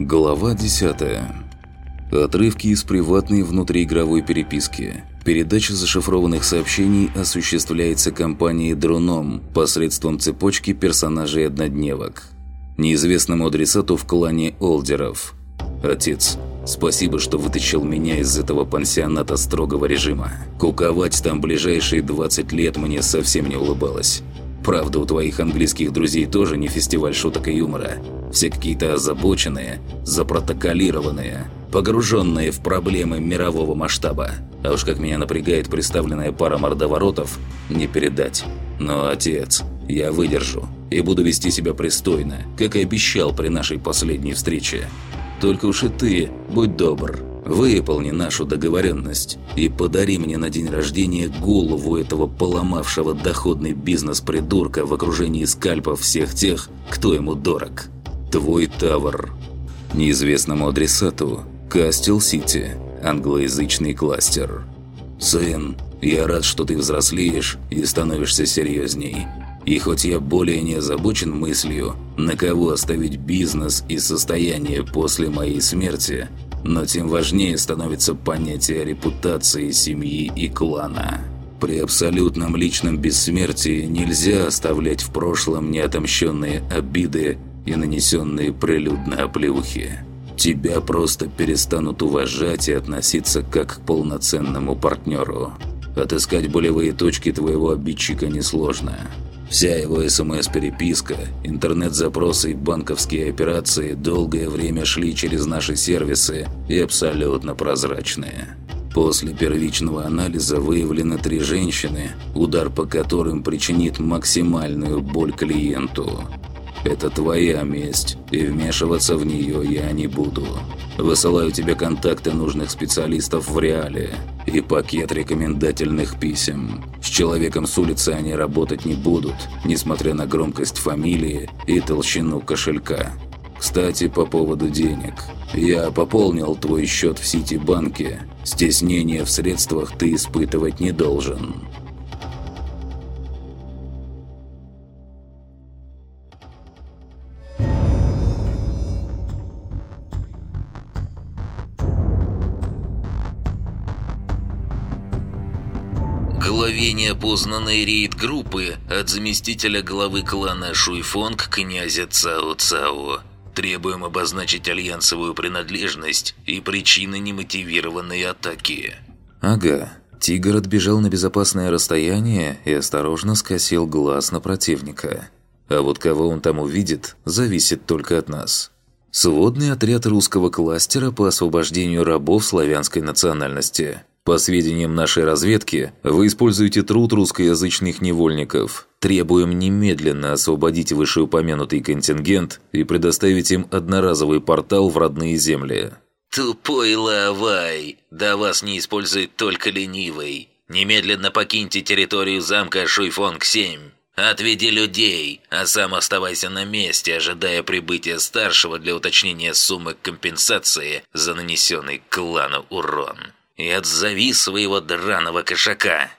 Глава 10. Отрывки из приватной внутриигровой переписки. Передача зашифрованных сообщений осуществляется компанией «Дроном» посредством цепочки персонажей-однодневок. Неизвестному адресату в клане Олдеров. Отец, спасибо, что вытащил меня из этого пансионата строгого режима. Куковать там ближайшие 20 лет мне совсем не улыбалось. Правда, у твоих английских друзей тоже не фестиваль шуток и юмора. Все какие-то озабоченные, запротоколированные, погруженные в проблемы мирового масштаба. А уж как меня напрягает представленная пара мордоворотов, не передать. Но, отец, я выдержу и буду вести себя пристойно, как и обещал при нашей последней встрече. Только уж и ты, будь добр, Выполни нашу договоренность и подари мне на день рождения голову этого поломавшего доходный бизнес-придурка в окружении скальпов всех тех, кто ему дорог. Твой Тавр. Неизвестному адресату Кастел-Сити, англоязычный кластер. Сын, я рад, что ты взрослеешь и становишься серьезней. И хоть я более не озабочен мыслью, на кого оставить бизнес и состояние после моей смерти, но тем важнее становится понятие репутации семьи и клана. При абсолютном личном бессмертии нельзя оставлять в прошлом неотомщенные обиды и нанесенные прилюдно оплеухи. Тебя просто перестанут уважать и относиться как к полноценному партнеру. Отыскать болевые точки твоего обидчика несложно. Вся его СМС-переписка, интернет-запросы и банковские операции долгое время шли через наши сервисы и абсолютно прозрачные. После первичного анализа выявлены три женщины, удар по которым причинит максимальную боль клиенту. Это твоя месть, и вмешиваться в нее я не буду. Высылаю тебе контакты нужных специалистов в реале и пакет рекомендательных писем. С человеком с улицы они работать не будут, несмотря на громкость фамилии и толщину кошелька. Кстати, по поводу денег. Я пополнил твой счет в Сити-банке. Стеснения в средствах ты испытывать не должен. Главе неопознанной рейд-группы от заместителя главы клана Шуйфонг князя Цао Цао. Требуем обозначить альянсовую принадлежность и причины немотивированной атаки. Ага. Тигр отбежал на безопасное расстояние и осторожно скосил глаз на противника. А вот кого он там увидит, зависит только от нас. Сводный отряд русского кластера по освобождению рабов славянской национальности – по сведениям нашей разведки, вы используете труд русскоязычных невольников. Требуем немедленно освободить вышеупомянутый контингент и предоставить им одноразовый портал в родные земли. Тупой лавай! Да вас не использует только ленивый. Немедленно покиньте территорию замка Шуйфонг-7. Отведи людей, а сам оставайся на месте, ожидая прибытия старшего для уточнения суммы компенсации за нанесенный клану урон и отзови своего драного кошака!»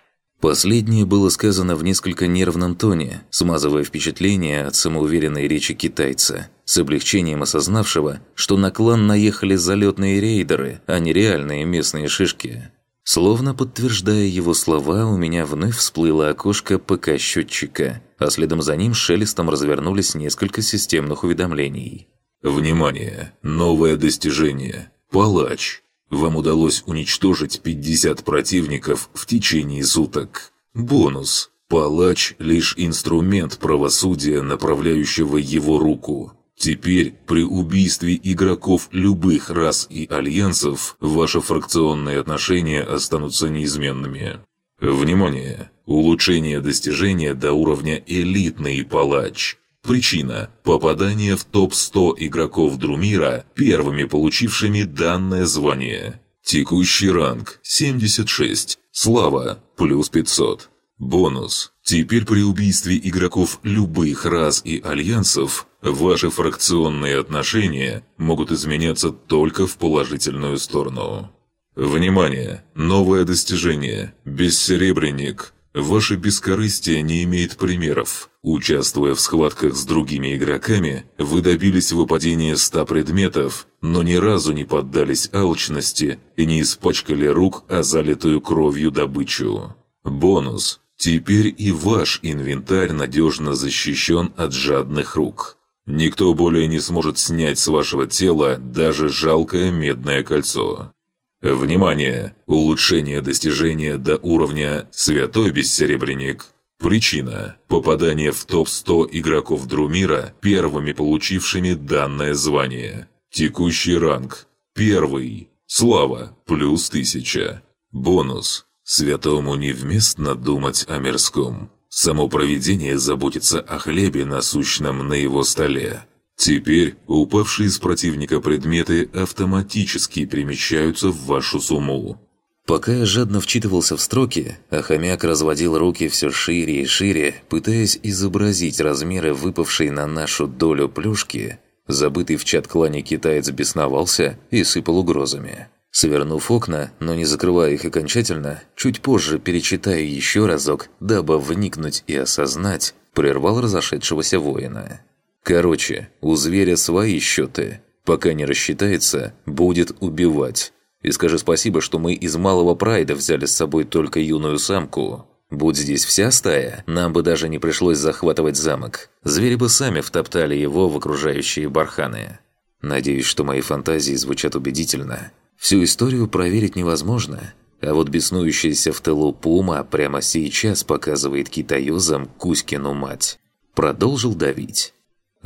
Последнее было сказано в несколько нервном тоне, смазывая впечатление от самоуверенной речи китайца, с облегчением осознавшего, что на клан наехали залетные рейдеры, а не реальные местные шишки. Словно подтверждая его слова, у меня вновь всплыло окошко ПК-счетчика, а следом за ним шелестом развернулись несколько системных уведомлений. «Внимание! Новое достижение! Палач!» Вам удалось уничтожить 50 противников в течение суток. Бонус. Палач – лишь инструмент правосудия, направляющего его руку. Теперь при убийстве игроков любых рас и альянсов ваши фракционные отношения останутся неизменными. Внимание! Улучшение достижения до уровня «элитный палач». Причина – попадание в топ-100 игроков Друмира, первыми получившими данное звание. Текущий ранг – 76. Слава – плюс 500. Бонус. Теперь при убийстве игроков любых рас и альянсов ваши фракционные отношения могут изменяться только в положительную сторону. Внимание! Новое достижение. Бессеребренник. Ваше бескорыстие не имеет примеров. Участвуя в схватках с другими игроками, вы добились выпадения 100 предметов, но ни разу не поддались алчности и не испачкали рук о залитую кровью добычу. Бонус. Теперь и ваш инвентарь надежно защищен от жадных рук. Никто более не сможет снять с вашего тела даже жалкое медное кольцо. Внимание! Улучшение достижения до уровня «Святой Бессеребренник». Причина – попадание в топ-100 игроков Друмира, первыми получившими данное звание. Текущий ранг – первый. Слава – плюс тысяча. Бонус – святому невместно думать о мирском. Само провидение заботится о хлебе насущном на его столе. Теперь упавшие с противника предметы автоматически перемещаются в вашу сумму. Пока я жадно вчитывался в строки, а хомяк разводил руки все шире и шире, пытаясь изобразить размеры выпавшей на нашу долю плюшки, забытый в чат-клане китаец бесновался и сыпал угрозами. Свернув окна, но не закрывая их окончательно, чуть позже перечитаю еще разок, дабы вникнуть и осознать, прервал разошедшегося воина. Короче, у зверя свои счеты. Пока не рассчитается, будет убивать. И скажи спасибо, что мы из малого прайда взяли с собой только юную самку. Будь здесь вся стая, нам бы даже не пришлось захватывать замок. Звери бы сами втоптали его в окружающие барханы. Надеюсь, что мои фантазии звучат убедительно. Всю историю проверить невозможно. А вот беснующаяся в тылу пума прямо сейчас показывает китаёзам Кузькину мать. Продолжил давить.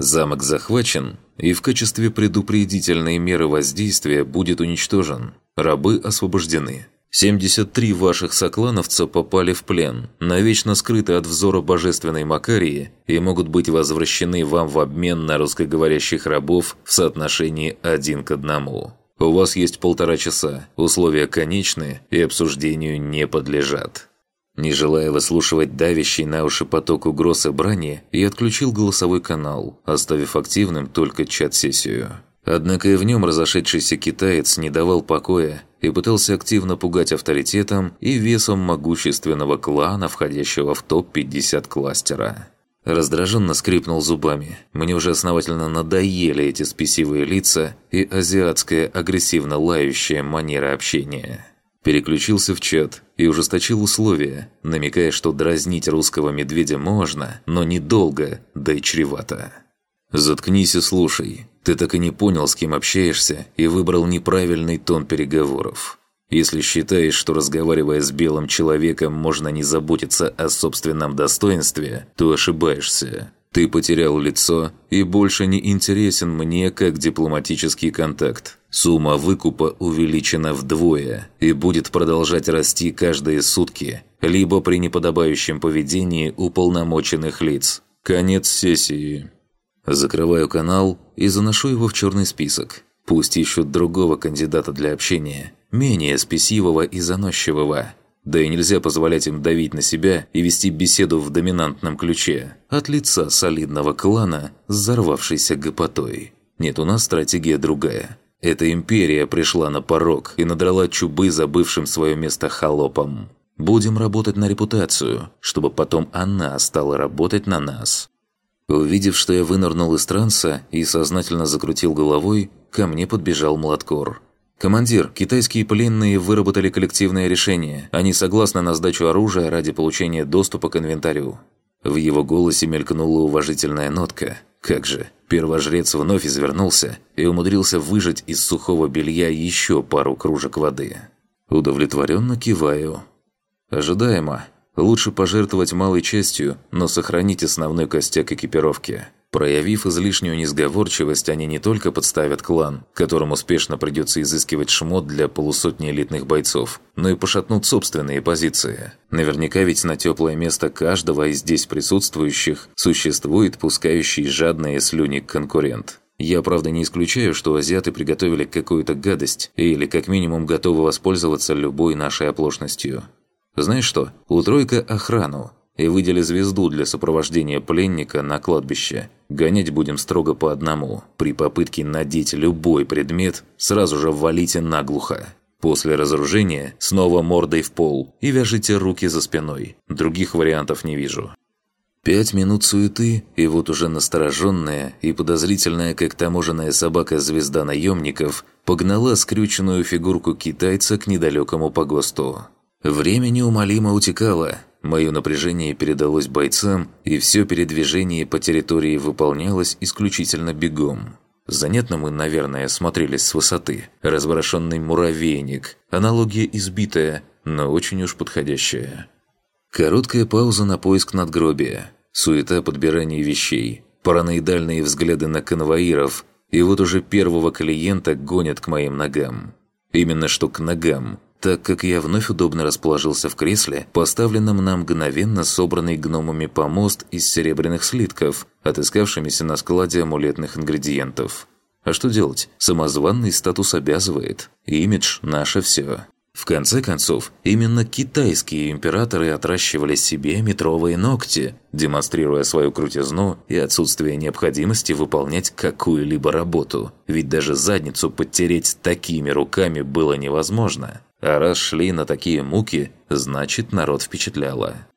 Замок захвачен, и в качестве предупредительной меры воздействия будет уничтожен. Рабы освобождены. 73 ваших соклановца попали в плен, навечно скрыты от взора божественной Макарии и могут быть возвращены вам в обмен на русскоговорящих рабов в соотношении один к одному. У вас есть полтора часа, условия конечны и обсуждению не подлежат. Не желая выслушивать давящий на уши поток угроз и брани, я отключил голосовой канал, оставив активным только чат-сессию. Однако и в нем разошедшийся китаец не давал покоя и пытался активно пугать авторитетом и весом могущественного клана, входящего в топ-50 кластера. Раздраженно скрипнул зубами. Мне уже основательно надоели эти спесивые лица и азиатская агрессивно лающая манера общения. Переключился в чат и ужесточил условия, намекая, что дразнить русского медведя можно, но недолго, да и чревато. «Заткнись и слушай. Ты так и не понял, с кем общаешься, и выбрал неправильный тон переговоров. Если считаешь, что разговаривая с белым человеком можно не заботиться о собственном достоинстве, то ошибаешься. Ты потерял лицо и больше не интересен мне как дипломатический контакт. Сумма выкупа увеличена вдвое и будет продолжать расти каждые сутки, либо при неподобающем поведении уполномоченных лиц. Конец сессии. Закрываю канал и заношу его в черный список. Пусть ищут другого кандидата для общения, менее спесивого и заносчивого. Да и нельзя позволять им давить на себя и вести беседу в доминантном ключе. От лица солидного клана с взорвавшейся гопотой. Нет, у нас стратегия другая. Эта империя пришла на порог и надрала чубы забывшим свое место холопам. Будем работать на репутацию, чтобы потом она стала работать на нас. Увидев, что я вынырнул из транса и сознательно закрутил головой, ко мне подбежал Младкор. «Командир, китайские пленные выработали коллективное решение. Они согласны на сдачу оружия ради получения доступа к инвентарю». В его голосе мелькнула уважительная нотка. Как же, первожрец вновь извернулся и умудрился выжать из сухого белья еще пару кружек воды. Удовлетворенно киваю. Ожидаемо. Лучше пожертвовать малой частью, но сохранить основной костяк экипировки. Проявив излишнюю несговорчивость, они не только подставят клан, которому успешно придется изыскивать шмот для полусотни элитных бойцов, но и пошатнут собственные позиции. Наверняка ведь на теплое место каждого из здесь присутствующих существует пускающий жадные слюни конкурент. Я, правда, не исключаю, что азиаты приготовили какую-то гадость или как минимум готовы воспользоваться любой нашей оплошностью. Знаешь что? Утройка охрану, и выдели звезду для сопровождения пленника на кладбище. Гонять будем строго по одному. При попытке надеть любой предмет, сразу же валите наглухо. После разоружения снова мордой в пол и вяжите руки за спиной. Других вариантов не вижу. Пять минут суеты, и вот уже настороженная и подозрительная, как таможенная собака-звезда наемников, погнала скрюченную фигурку китайца к недалекому погосту. Время неумолимо утекало, мое напряжение передалось бойцам, и все передвижение по территории выполнялось исключительно бегом. Занятно мы, наверное, смотрелись с высоты. Разворошенный муравейник, аналогия избитая, но очень уж подходящая. Короткая пауза на поиск надгробия, суета подбирания вещей, параноидальные взгляды на конвоиров, и вот уже первого клиента гонят к моим ногам. Именно что к ногам, так как я вновь удобно расположился в кресле, поставленном на мгновенно собранный гномами помост из серебряных слитков, отыскавшимися на складе амулетных ингредиентов. А что делать? Самозванный статус обязывает. Имидж – наше все. В конце концов, именно китайские императоры отращивали себе метровые ногти, демонстрируя свою крутизну и отсутствие необходимости выполнять какую-либо работу. Ведь даже задницу подтереть такими руками было невозможно. А раз шли на такие муки, значит народ впечатляло.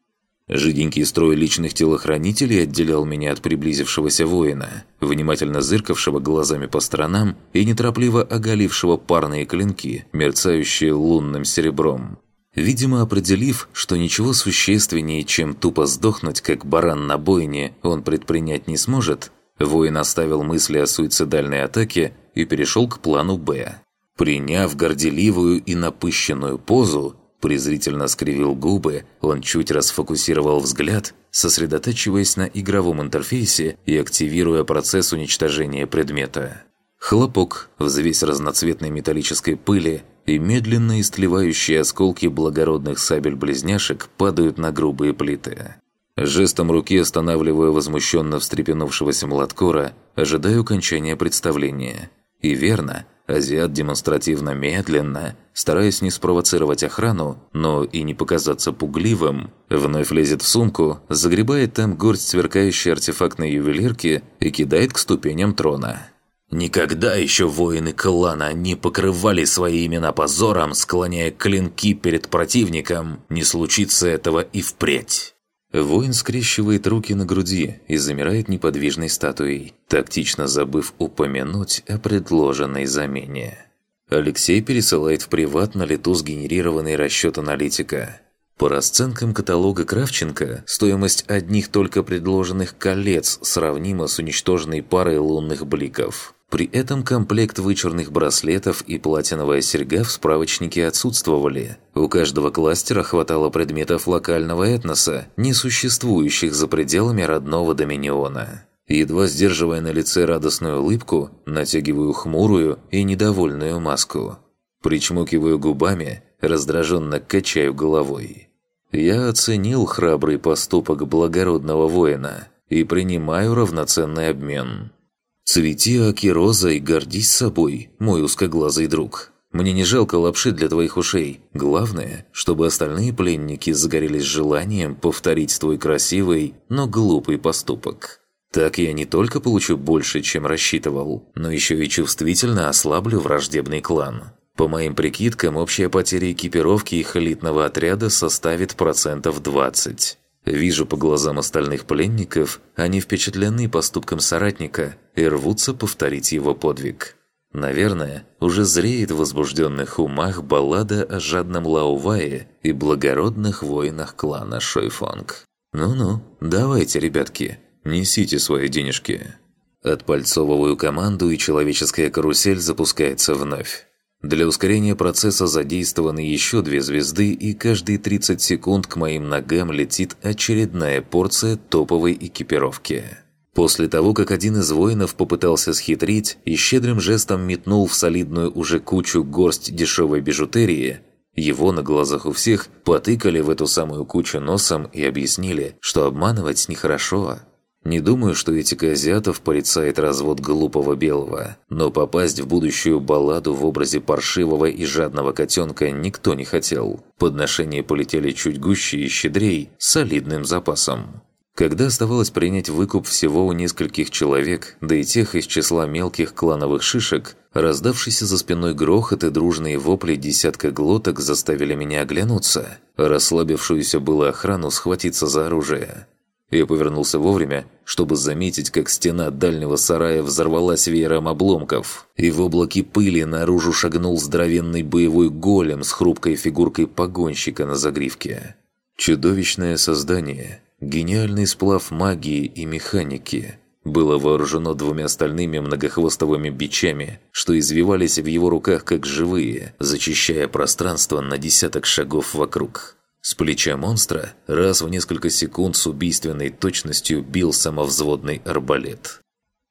Жиденький строй личных телохранителей отделял меня от приблизившегося воина, внимательно зыркавшего глазами по сторонам и неторопливо оголившего парные клинки, мерцающие лунным серебром. Видимо, определив, что ничего существеннее, чем тупо сдохнуть, как баран на бойне, он предпринять не сможет, воин оставил мысли о суицидальной атаке и перешел к плану «Б». Приняв горделивую и напыщенную позу, презрительно скривил губы, он чуть расфокусировал взгляд, сосредотачиваясь на игровом интерфейсе и активируя процесс уничтожения предмета. Хлопок, взвесь разноцветной металлической пыли и медленно истлевающие осколки благородных сабель-близняшек падают на грубые плиты. Жестом руки останавливаю возмущенно встрепенувшегося младкора, ожидаю окончания представления. И верно, Азиат демонстративно медленно, стараясь не спровоцировать охрану, но и не показаться пугливым, вновь лезет в сумку, загребает там горсть сверкающей артефактной ювелирки и кидает к ступеням трона. Никогда еще воины клана не покрывали свои имена позором, склоняя клинки перед противником, не случится этого и впредь. Воин скрещивает руки на груди и замирает неподвижной статуей, тактично забыв упомянуть о предложенной замене. Алексей пересылает в приват на лету сгенерированный расчет аналитика. По расценкам каталога Кравченко, стоимость одних только предложенных колец сравнима с уничтоженной парой лунных бликов. При этом комплект вычурных браслетов и платиновая серьга в справочнике отсутствовали. У каждого кластера хватало предметов локального этноса, не существующих за пределами родного доминиона. Едва сдерживая на лице радостную улыбку, натягиваю хмурую и недовольную маску. Причмокиваю губами, раздраженно качаю головой. Я оценил храбрый поступок благородного воина и принимаю равноценный обмен. Цвети, Аки, роза и гордись собой, мой узкоглазый друг. Мне не жалко лапши для твоих ушей. Главное, чтобы остальные пленники загорелись желанием повторить твой красивый, но глупый поступок. Так я не только получу больше, чем рассчитывал, но еще и чувствительно ослаблю враждебный клан. По моим прикидкам, общая потеря экипировки их элитного отряда составит процентов 20. Вижу по глазам остальных пленников, они впечатлены поступком соратника и рвутся повторить его подвиг. Наверное, уже зреет в возбужденных умах баллада о жадном Лаувае и благородных воинах клана Шойфонг. Ну-ну, давайте, ребятки, несите свои денежки. Отпальцовываю команду, и человеческая карусель запускается вновь. Для ускорения процесса задействованы еще две звезды, и каждые 30 секунд к моим ногам летит очередная порция топовой экипировки. После того, как один из воинов попытался схитрить и щедрым жестом метнул в солидную уже кучу горсть дешевой бижутерии, его на глазах у всех потыкали в эту самую кучу носом и объяснили, что обманывать нехорошо, не думаю, что этика азиатов порицает развод глупого белого, но попасть в будущую балладу в образе паршивого и жадного котенка никто не хотел. Подношения полетели чуть гуще и щедрей, солидным запасом. Когда оставалось принять выкуп всего у нескольких человек, да и тех из числа мелких клановых шишек, раздавшийся за спиной грохот и дружные вопли десятка глоток заставили меня оглянуться, расслабившуюся было охрану схватиться за оружие. Я повернулся вовремя, чтобы заметить, как стена дальнего сарая взорвалась веером обломков, и в облаке пыли наружу шагнул здоровенный боевой голем с хрупкой фигуркой погонщика на загривке. Чудовищное создание, гениальный сплав магии и механики, было вооружено двумя стальными многохвостовыми бичами, что извивались в его руках как живые, зачищая пространство на десяток шагов вокруг. С плеча монстра раз в несколько секунд с убийственной точностью бил самовзводный арбалет.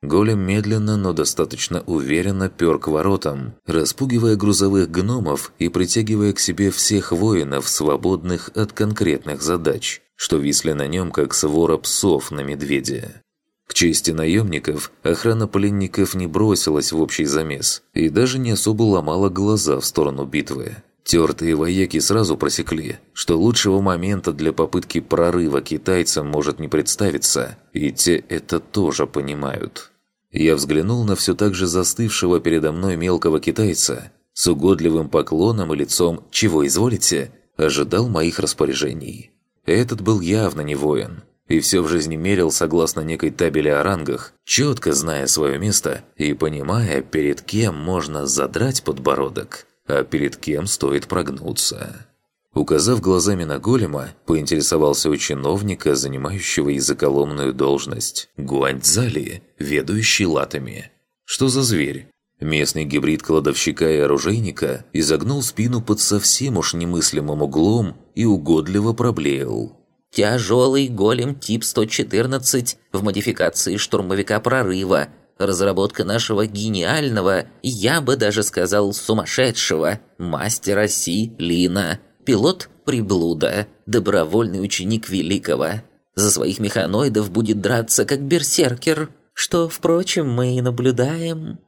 Голем медленно, но достаточно уверенно пер к воротам, распугивая грузовых гномов и притягивая к себе всех воинов, свободных от конкретных задач, что висли на нем, как свора псов на медведе. К чести наемников, охрана пленников не бросилась в общий замес и даже не особо ломала глаза в сторону битвы. Тертые вояки сразу просекли, что лучшего момента для попытки прорыва китайцам может не представиться, и те это тоже понимают. Я взглянул на все так же застывшего передо мной мелкого китайца, с угодливым поклоном и лицом «Чего изволите?» ожидал моих распоряжений. Этот был явно не воин, и все в жизни мерил согласно некой табели о рангах, четко зная свое место и понимая, перед кем можно задрать подбородок, а перед кем стоит прогнуться. Указав глазами на голема, поинтересовался у чиновника, занимающего языколомную должность, Гуаньцзали, ведущий латами. Что за зверь? Местный гибрид кладовщика и оружейника изогнул спину под совсем уж немыслимым углом и угодливо проблеял. «Тяжелый голем тип 114 в модификации штурмовика прорыва. Разработка нашего гениального, я бы даже сказал сумасшедшего, мастера Си Лина». Пилот – приблуда, добровольный ученик великого. За своих механоидов будет драться как берсеркер, что, впрочем, мы и наблюдаем.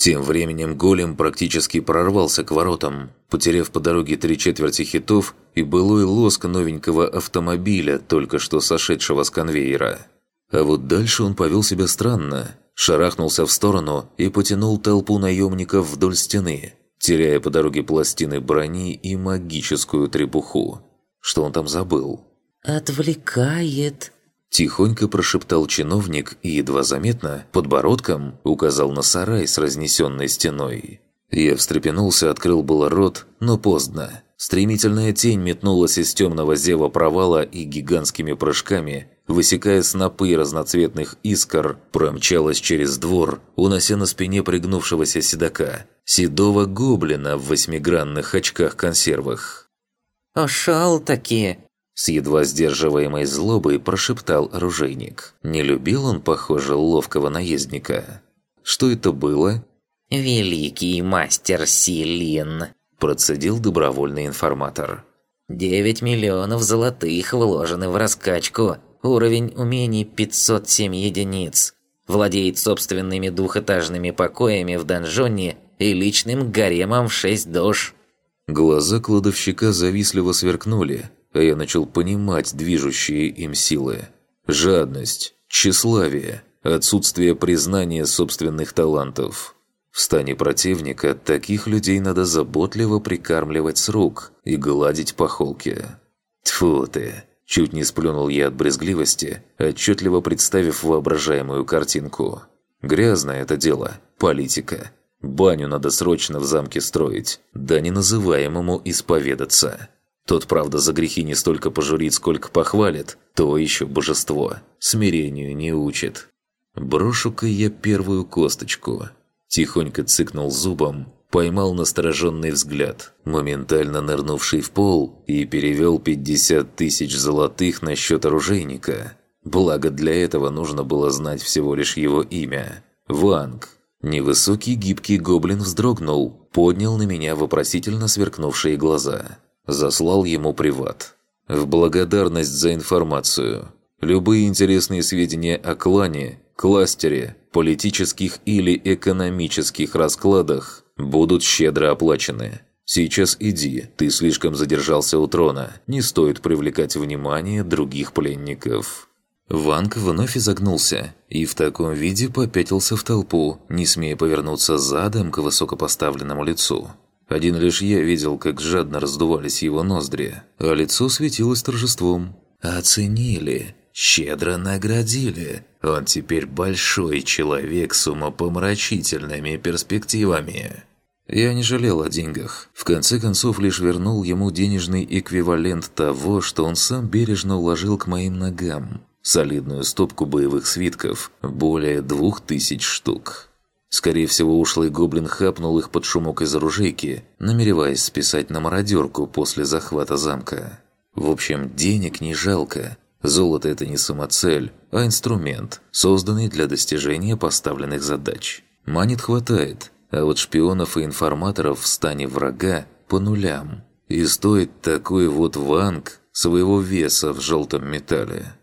Тем временем голем практически прорвался к воротам, потеряв по дороге три четверти хитов и былой лоск новенького автомобиля, только что сошедшего с конвейера. А вот дальше он повел себя странно, шарахнулся в сторону и потянул толпу наемников вдоль стены – теряя по дороге пластины брони и магическую требуху. Что он там забыл? «Отвлекает», – тихонько прошептал чиновник и едва заметно, подбородком, указал на сарай с разнесенной стеной. Я встрепенулся, открыл было рот, но поздно. Стремительная тень метнулась из темного зева провала и гигантскими прыжками, высекая снопы разноцветных искр, промчалась через двор, унося на спине пригнувшегося седока, седого гоблина в восьмигранных очках-консервах. «Ушел-таки!» С едва сдерживаемой злобой прошептал оружейник. Не любил он, похоже, ловкого наездника. Что это было? «Великий мастер Силин!» Процедил добровольный информатор. «Девять миллионов золотых вложены в раскачку. Уровень умений 507 единиц. Владеет собственными двухэтажными покоями в донжоне и личным гаремом в шесть душ». Глаза кладовщика завистливо сверкнули, а я начал понимать движущие им силы. Жадность, тщеславие, отсутствие признания собственных талантов. В стане противника таких людей надо заботливо прикармливать с рук и гладить по холке. Тьфу ты! Чуть не сплюнул я от брезгливости, отчетливо представив воображаемую картинку. Грязное это дело, политика. Баню надо срочно в замке строить, да не называемому исповедаться. Тот, правда, за грехи не столько пожурит, сколько похвалит, то еще божество. Смирению не учит. Брошу-ка я первую косточку. Тихонько цыкнул зубом, поймал настороженный взгляд, моментально нырнувший в пол, и перевел 50 тысяч золотых на счет оружейника. Благо для этого нужно было знать всего лишь его имя. Ванг. Невысокий гибкий гоблин вздрогнул, поднял на меня вопросительно сверкнувшие глаза. Заслал ему приват. В благодарность за информацию. Любые интересные сведения о клане, кластере, политических или экономических раскладах будут щедро оплачены. Сейчас иди, ты слишком задержался у трона, не стоит привлекать внимание других пленников». Ванг вновь изогнулся и в таком виде попятился в толпу, не смея повернуться задом к высокопоставленному лицу. Один лишь я видел, как жадно раздувались его ноздри, а лицо светилось торжеством. «Оценили, щедро наградили. Он теперь большой человек с умопомрачительными перспективами». Я не жалел о деньгах. В конце концов, лишь вернул ему денежный эквивалент того, что он сам бережно уложил к моим ногам. Солидную стопку боевых свитков, более двух тысяч штук. Скорее всего, ушлый гоблин хапнул их под шумок из оружейки, намереваясь списать на мародерку после захвата замка. В общем, денег не жалко. Золото – это не самоцель, а инструмент, созданный для достижения поставленных задач. Манит хватает – а вот шпионов и информаторов в стане врага по нулям. И стоит такой вот ванг своего веса в желтом металле.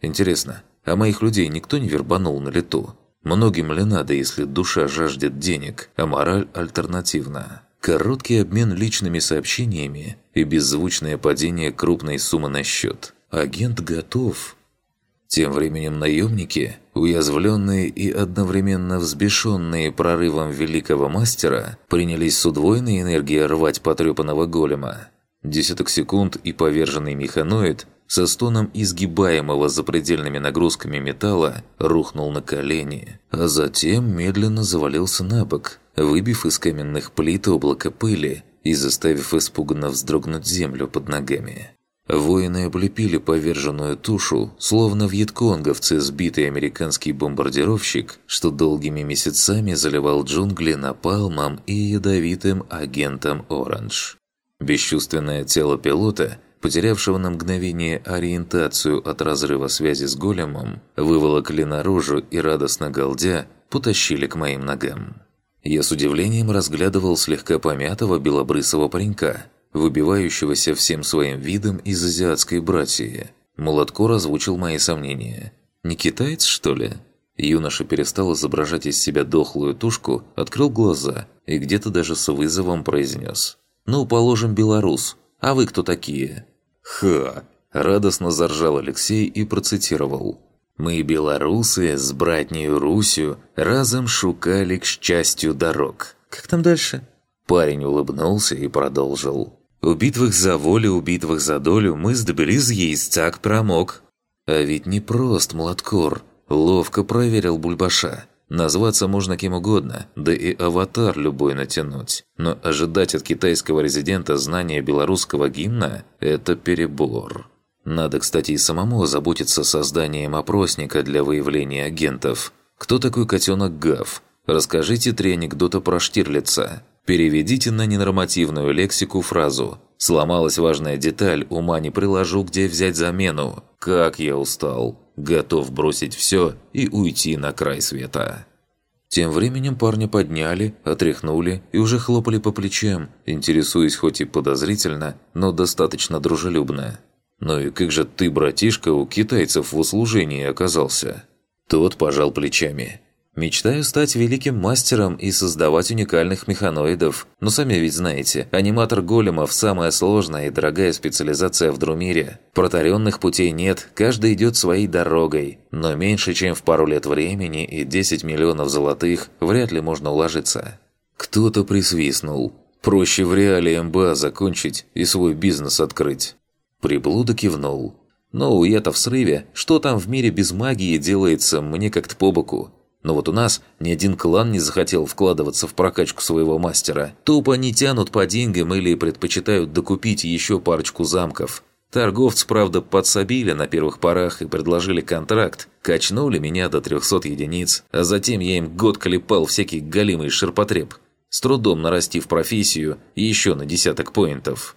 Интересно, а моих людей никто не вербанул на лету? Многим ли надо, если душа жаждет денег, а мораль альтернативна? Короткий обмен личными сообщениями и беззвучное падение крупной суммы на счет. Агент готов. Тем временем наемники, уязвленные и одновременно взбешенные прорывом великого мастера, принялись с удвоенной энергией рвать потрепанного голема. Десяток секунд и поверженный механоид со стоном изгибаемого запредельными нагрузками металла рухнул на колени, а затем медленно завалился на бок, выбив из каменных плит облако пыли и заставив испуганно вздрогнуть землю под ногами. Воины облепили поверженную тушу, словно вьетконговцы сбитый американский бомбардировщик, что долгими месяцами заливал джунгли напалмом и ядовитым агентом «Оранж». Бесчувственное тело пилота, потерявшего на мгновение ориентацию от разрыва связи с големом, выволокли наружу и, радостно галдя, потащили к моим ногам. Я с удивлением разглядывал слегка помятого белобрысого паренька – выбивающегося всем своим видом из азиатской братьи. Мулатко озвучил мои сомнения. «Не китаец, что ли?» Юноша перестал изображать из себя дохлую тушку, открыл глаза и где-то даже с вызовом произнес. «Ну, положим, белорус. А вы кто такие?» «Ха!» – радостно заржал Алексей и процитировал. «Мы, белорусы, с братнею Русью, разом шукали к счастью дорог. Как там дальше?» Парень улыбнулся и продолжил. У битвах за волю, у битвах за долю мы сдобыли яйцак промок. А ведь не прост, Младкор. Ловко проверил Бульбаша. Назваться можно кем угодно, да и аватар любой натянуть. Но ожидать от китайского резидента знания белорусского гимна – это перебор. Надо, кстати, и самому заботиться созданием опросника для выявления агентов. Кто такой котенок Гав? Расскажите три анекдота про Штирлица. Переведите на ненормативную лексику фразу «Сломалась важная деталь, ума не приложу, где взять замену. Как я устал. Готов бросить все и уйти на край света». Тем временем парня подняли, отряхнули и уже хлопали по плечам, интересуясь хоть и подозрительно, но достаточно дружелюбно. «Ну и как же ты, братишка, у китайцев в услужении оказался?» Тот пожал плечами. Мечтаю стать великим мастером и создавать уникальных механоидов. Но сами ведь знаете, аниматор големов – самая сложная и дорогая специализация в Друмире. Протаренных путей нет, каждый идет своей дорогой. Но меньше чем в пару лет времени и 10 миллионов золотых вряд ли можно уложиться. Кто-то присвистнул. Проще в реале МБА закончить и свой бизнес открыть. Приблуда кивнул. «Ну, я-то в срыве. Что там в мире без магии делается, мне как-то по боку. Но вот у нас ни один клан не захотел вкладываться в прокачку своего мастера. Тупо не тянут по деньгам или предпочитают докупить еще парочку замков. Торговцы, правда, подсобили на первых порах и предложили контракт. Качнули меня до 300 единиц, а затем я им год колепал всякий галимый ширпотреб, с трудом нарастив профессию еще на десяток поинтов.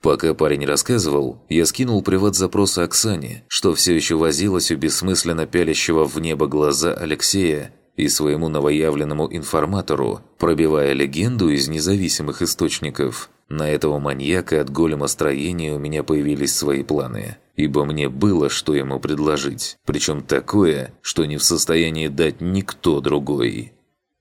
Пока парень рассказывал, я скинул приват-запрос Оксане, что все еще возилась у бессмысленно пялящего в небо глаза Алексея и своему новоявленному информатору, пробивая легенду из независимых источников. На этого маньяка от голема строения у меня появились свои планы, ибо мне было что ему предложить, причем такое, что не в состоянии дать никто другой.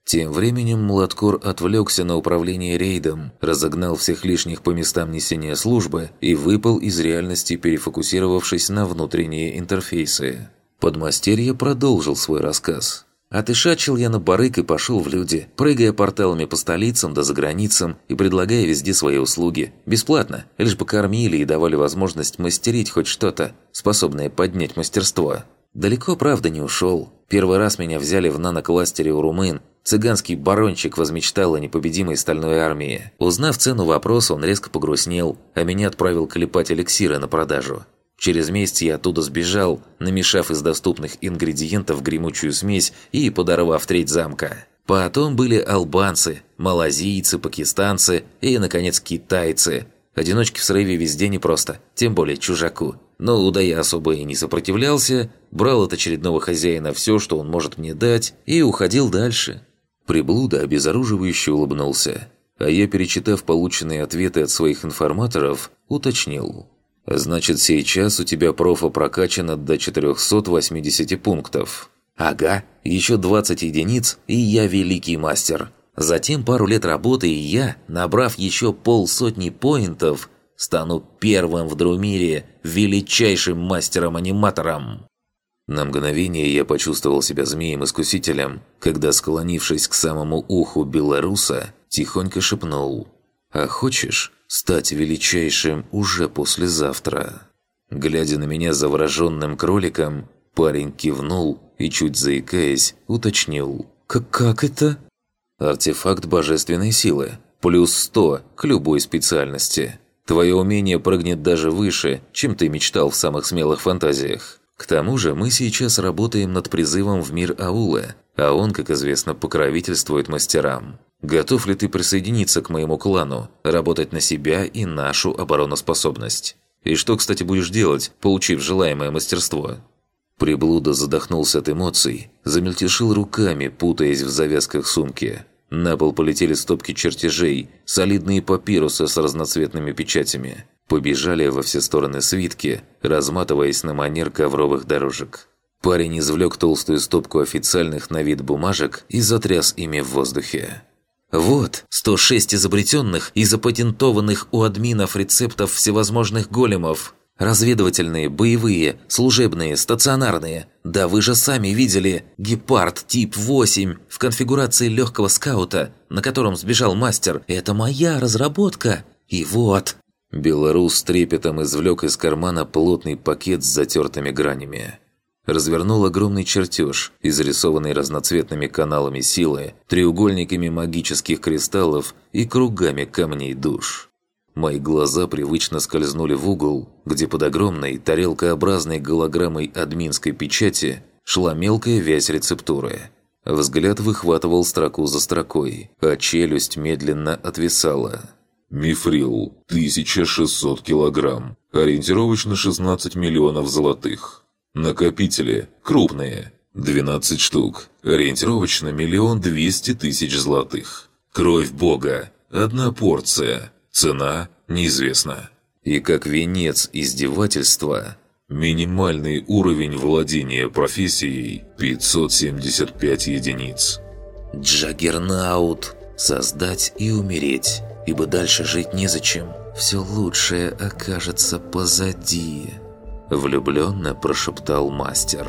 Тем временем Младкор отвлекся на управление рейдом, разогнал всех лишних по местам несения службы и выпал из реальности, перефокусировавшись на внутренние интерфейсы. Подмастерье продолжил свой рассказ. Отышачил я на барык и пошел в люди, прыгая порталами по столицам да за границам и предлагая везде свои услуги. Бесплатно, лишь бы кормили и давали возможность мастерить хоть что-то, способное поднять мастерство. Далеко, правда, не ушел. Первый раз меня взяли в нанокластере у румын. Цыганский барончик возмечтал о непобедимой стальной армии. Узнав цену вопроса, он резко погрустнел, а меня отправил колепать эликсиры на продажу. Через месяц я оттуда сбежал, намешав из доступных ингредиентов гремучую смесь и подорвав треть замка. Потом были албанцы, малазийцы, пакистанцы и, наконец, китайцы. Одиночки в срыве везде непросто, тем более чужаку. Но да я особо и не сопротивлялся, брал от очередного хозяина все, что он может мне дать, и уходил дальше. Приблуда обезоруживающе улыбнулся, а я, перечитав полученные ответы от своих информаторов, уточнил – Значит, сейчас у тебя профа прокачана до 480 пунктов. Ага, еще 20 единиц, и я великий мастер. Затем пару лет работы, и я, набрав еще полсотни поинтов, стану первым в Друмире величайшим мастером-аниматором. На мгновение я почувствовал себя змеем-искусителем, когда, склонившись к самому уху белоруса, тихонько шепнул «А хочешь, стать величайшим уже послезавтра. Глядя на меня завороженным кроликом, парень кивнул и, чуть заикаясь, уточнил. «Как, как это?» «Артефакт божественной силы. Плюс сто к любой специальности. Твое умение прыгнет даже выше, чем ты мечтал в самых смелых фантазиях. К тому же мы сейчас работаем над призывом в мир Аула, а он, как известно, покровительствует мастерам. Готов ли ты присоединиться к моему клану, работать на себя и нашу обороноспособность? И что, кстати, будешь делать, получив желаемое мастерство?» Приблуда задохнулся от эмоций, замельтешил руками, путаясь в завязках сумки. На пол полетели стопки чертежей, солидные папирусы с разноцветными печатями. Побежали во все стороны свитки, разматываясь на манер ковровых дорожек. Парень извлек толстую стопку официальных на вид бумажек и затряс ими в воздухе. Вот, 106 изобретенных и запатентованных у админов рецептов всевозможных големов. Разведывательные, боевые, служебные, стационарные. Да вы же сами видели «Гепард тип 8» в конфигурации легкого скаута, на котором сбежал мастер. Это моя разработка. И вот... Белорус с трепетом извлек из кармана плотный пакет с затертыми гранями развернул огромный чертеж, изрисованный разноцветными каналами силы, треугольниками магических кристаллов и кругами камней душ. Мои глаза привычно скользнули в угол, где под огромной тарелкообразной голограммой админской печати шла мелкая вязь рецептуры. Взгляд выхватывал строку за строкой, а челюсть медленно отвисала. «Мифрил, 1600 килограмм, ориентировочно 16 миллионов золотых». Накопители. Крупные. 12 штук. Ориентировочно миллион двести тысяч золотых. Кровь бога. Одна порция. Цена неизвестна. И как венец издевательства... Минимальный уровень владения профессией – 575 единиц. Джаггернаут. Создать и умереть, ибо дальше жить незачем. Все лучшее окажется позади. Влюбленно прошептал мастер.